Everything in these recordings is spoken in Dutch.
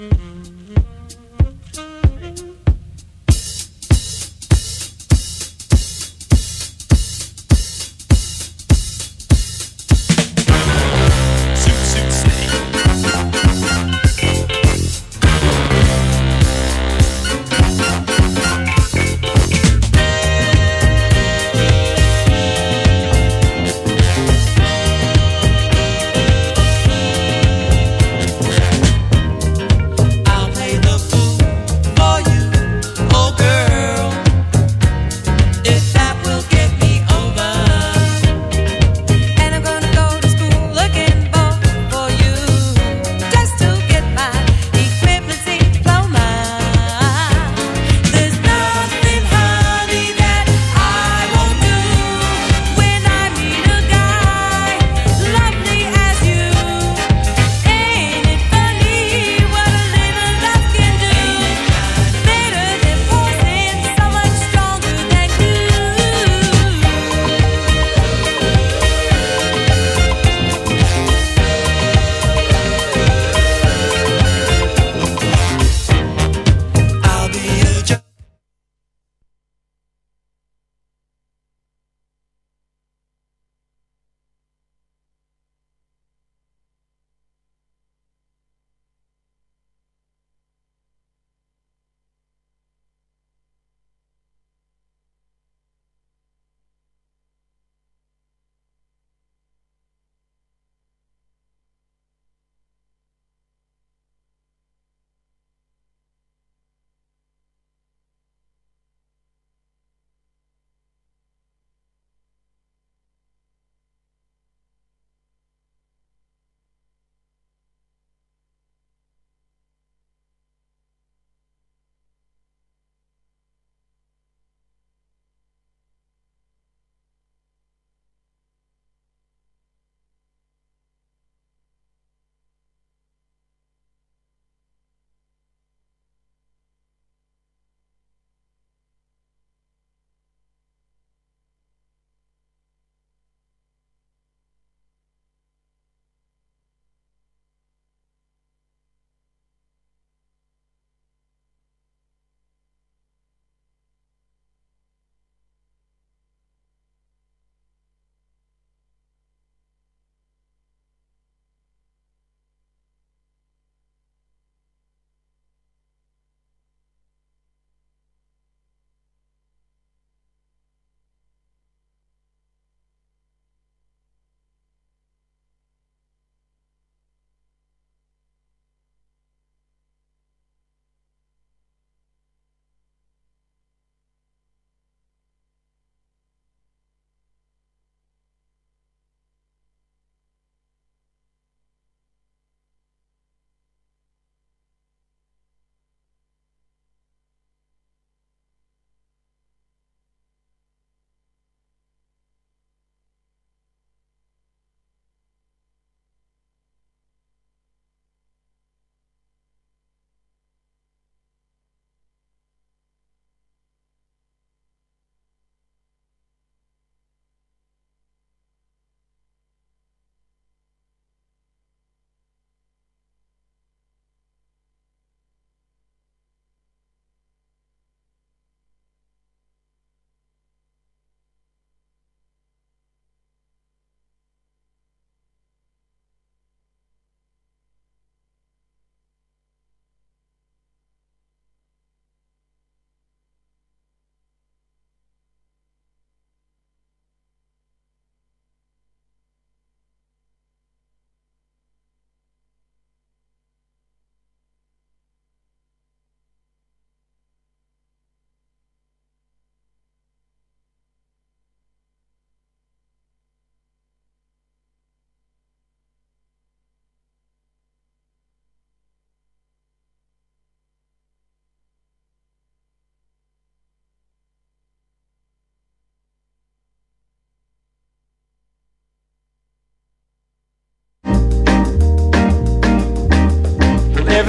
Mm-hmm.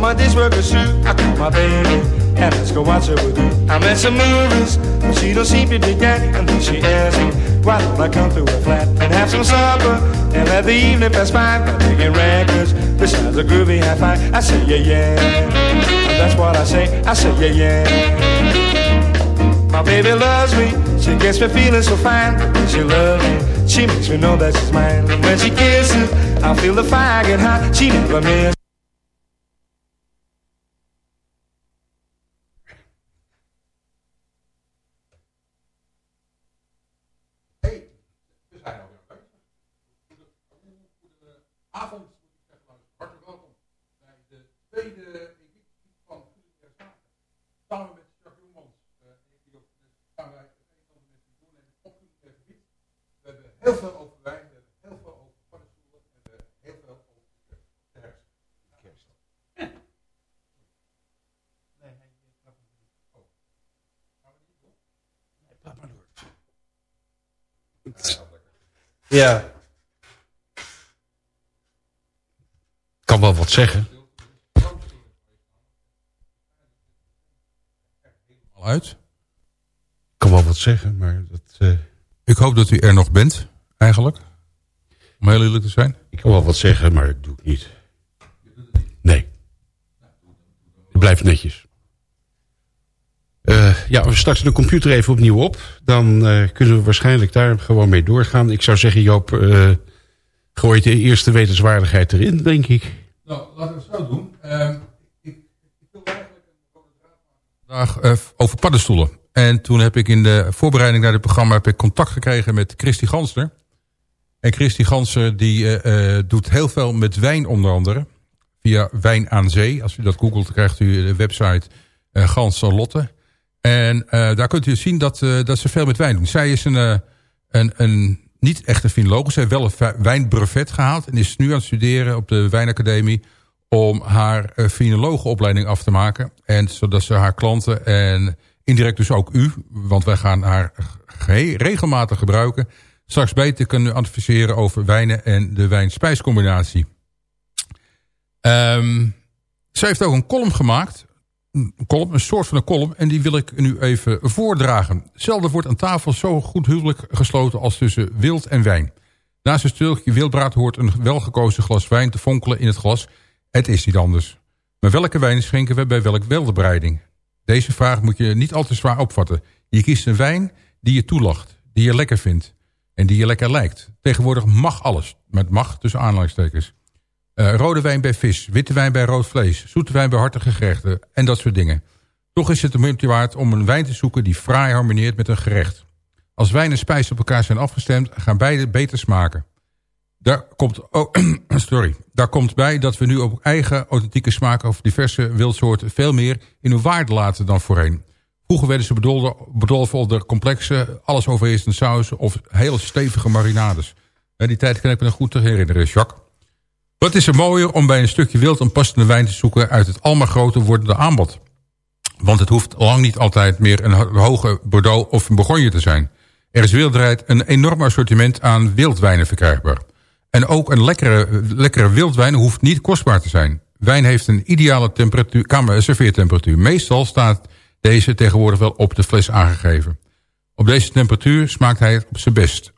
my is through, I call my baby and let's go watch her with you. I'm some movies, but she don't seem to dig that. And then she asks me, why don't I come to her flat and have some supper and let the evening pass by by taking records besides a groovy high five. I say, yeah, yeah. That's what I say. I say, yeah, yeah. My baby loves me. She gets me feeling so fine. She loves me, she makes me know that she's mine. And when she kisses, I feel the fire get hot. She never misses. Ja. Ik kan wel wat zeggen. Al uit. Ik kan wel wat zeggen, maar dat, eh, Ik hoop dat u er nog bent, eigenlijk. Om heel eerlijk te zijn. ik kan wel wat zeggen, maar dat doe ik niet. Nee. Ik blijf netjes. Ja, we starten de computer even opnieuw op. Dan eh, kunnen we waarschijnlijk daar gewoon mee doorgaan. Ik zou zeggen, Joop, eh gooi de eerste wetenswaardigheid erin, denk ik. Nou, laten we het zo doen. Ehm, ik, ik wil eigenlijk een rode draad maken. Vandaag eh, over paddenstoelen. En toen heb ik in de voorbereiding naar dit programma heb ik contact gekregen met Christy Gansner. En Christy Gansner die eh, eh, doet heel veel met wijn onder andere. Via Wijn aan Zee. Als u dat googelt krijgt u de website uh, Gans Lotte. En eh, daar kunt u zien dat, eh, dat ze veel met wijn doen. Zij is een, eh, een, een niet echt een finoloog. Ze heeft wel een wijnbrevet gehaald. En is nu aan het studeren op de Wijnacademie. Om haar finologenopleiding af te maken. En zodat ze haar klanten en indirect dus ook u. Want wij gaan haar ge- regelmatig gebruiken. Straks beter kunnen adviseren over wijnen en de wijn-spijscombinatie. Ehm zij heeft ook een column gemaakt een soort van een column. En die wil ik nu even voordragen. Zelden wordt aan tafel zo goed huwelijk gesloten als tussen wild en wijn. Naast een stukje wildbraad hoort een welgekozen glas wijn te fonkelen in het glas. Het is niet anders. Maar welke wijn schenken we bij welk weldebreiding? Deze vraag moet je niet al te zwaar opvatten. Je kiest een wijn die je toelacht, die je lekker vindt en die je lekker lijkt. Tegenwoordig mag alles, met mag tussen aanhalingstekens. Uh, rode wijn bij vis, witte wijn bij rood vlees, zoete wijn bij hartige gerechten en dat soort dingen. Toch is het de moeite waard om een wijn te zoeken die fraai harmonieert met een gerecht. Als wijn en spijs op elkaar zijn afgestemd, gaan beide beter smaken. Daar komt, oh, sorry. Daar komt bij dat we nu op eigen authentieke smaak of diverse wildsoorten veel meer in hun waarde laten dan voorheen. Vroeger werden ze bedolven, bedolven onder complexe, alles overheersende sausen of hele stevige marinades. Die tijd kan ik me nog goed herinneren, Jacques. Wat is er mooier om bij een stukje wild een passende wijn te zoeken uit het almaar groter wordende aanbod? Want het hoeft lang niet altijd meer een hoge Bordeaux of een Bourgogne te zijn. Er is wereldwijd een enorm assortiment aan wildwijnen verkrijgbaar. En ook een lekkere, lekkere wildwijn hoeft niet kostbaar te zijn. Wijn heeft een ideale temperatuur, kamer, serveertemperatuur. Meestal staat deze tegenwoordig wel op de fles aangegeven. Op deze temperatuur smaakt hij op zijn best.